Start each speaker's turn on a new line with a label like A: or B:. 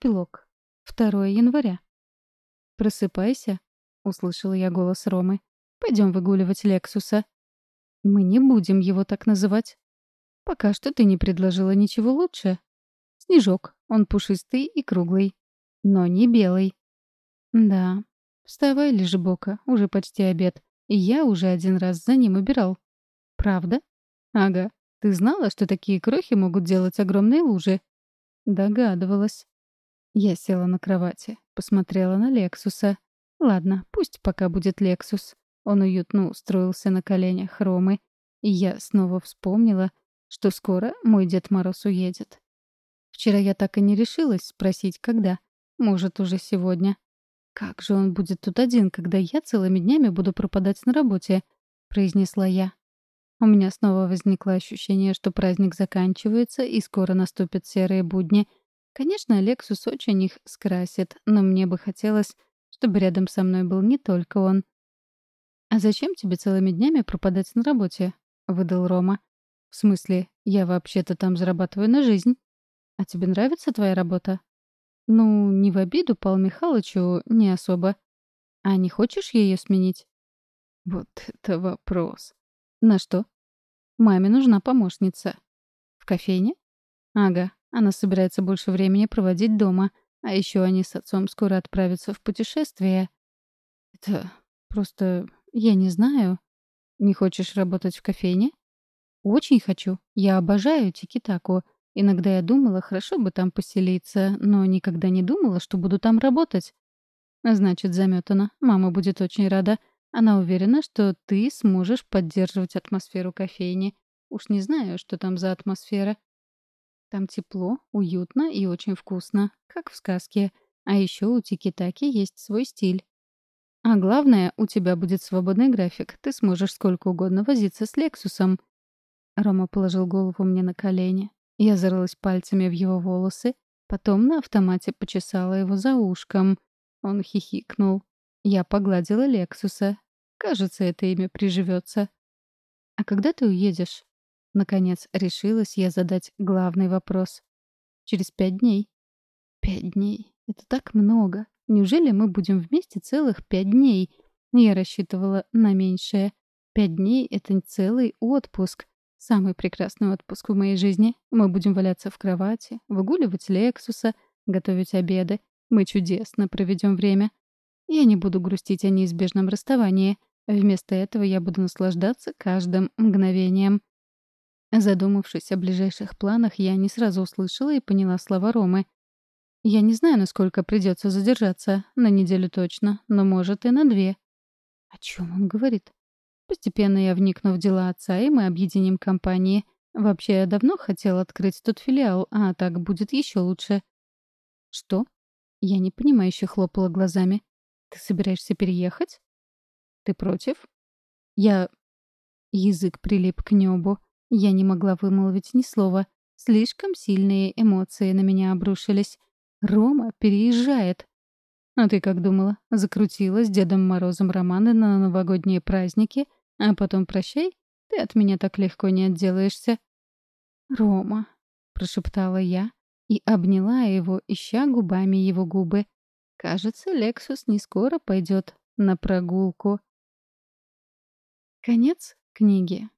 A: Эпилог. 2 января. «Просыпайся», — услышала я голос Ромы. «Пойдем выгуливать Лексуса». «Мы не будем его так называть». «Пока что ты не предложила ничего лучше». «Снежок. Он пушистый и круглый. Но не белый». «Да. Вставай, Лежебока. Уже почти обед. И я уже один раз за ним убирал». «Правда?» «Ага. Ты знала, что такие крохи могут делать огромные лужи?» «Догадывалась». Я села на кровати, посмотрела на Лексуса. Ладно, пусть пока будет Лексус. Он уютно устроился на коленях Ромы. И я снова вспомнила, что скоро мой Дед Мороз уедет. Вчера я так и не решилась спросить, когда. Может, уже сегодня. «Как же он будет тут один, когда я целыми днями буду пропадать на работе?» — произнесла я. У меня снова возникло ощущение, что праздник заканчивается, и скоро наступят серые будни — Конечно, Лексус очень их скрасит, но мне бы хотелось, чтобы рядом со мной был не только он. «А зачем тебе целыми днями пропадать на работе?» — выдал Рома. «В смысле, я вообще-то там зарабатываю на жизнь. А тебе нравится твоя работа?» «Ну, не в обиду Павлу Михайловичу, не особо. А не хочешь ее сменить?» «Вот это вопрос. На что?» «Маме нужна помощница». «В кофейне?» «Ага, она собирается больше времени проводить дома, а еще они с отцом скоро отправятся в путешествие. Это просто... я не знаю. Не хочешь работать в кофейне? Очень хочу. Я обожаю тики-таку. Иногда я думала, хорошо бы там поселиться, но никогда не думала, что буду там работать. Значит, заметана. Мама будет очень рада. Она уверена, что ты сможешь поддерживать атмосферу кофейни. Уж не знаю, что там за атмосфера. Там тепло, уютно и очень вкусно, как в сказке. А еще у Тики-Таки есть свой стиль. А главное, у тебя будет свободный график. Ты сможешь сколько угодно возиться с Лексусом. Рома положил голову мне на колени. Я зарылась пальцами в его волосы, потом на автомате почесала его за ушком. Он хихикнул. Я погладила Лексуса. Кажется, это имя приживется. «А когда ты уедешь?» Наконец решилась я задать главный вопрос. Через пять дней. Пять дней. Это так много. Неужели мы будем вместе целых пять дней? Я рассчитывала на меньшее. Пять дней — это целый отпуск. Самый прекрасный отпуск в моей жизни. Мы будем валяться в кровати, выгуливать Лексуса, готовить обеды. Мы чудесно проведем время. Я не буду грустить о неизбежном расставании. Вместо этого я буду наслаждаться каждым мгновением. Задумавшись о ближайших планах, я не сразу услышала и поняла слова Ромы. «Я не знаю, насколько придется задержаться. На неделю точно, но, может, и на две». «О чем он говорит?» Постепенно я вникну в дела отца, и мы объединим компании. Вообще, я давно хотел открыть тут филиал, а так будет еще лучше. Что? Я непонимающе хлопала глазами. Ты собираешься переехать? Ты против? Я... Язык прилип к небу. Я не могла вымолвить ни слова. Слишком сильные эмоции на меня обрушились. Рома переезжает. А ты как думала? Закрутила с Дедом Морозом романы на новогодние праздники, а потом прощай? Ты от меня так легко не отделаешься. «Рома», — прошептала я и обняла его, ища губами его губы. Кажется, Лексус не скоро пойдет на прогулку. Конец книги.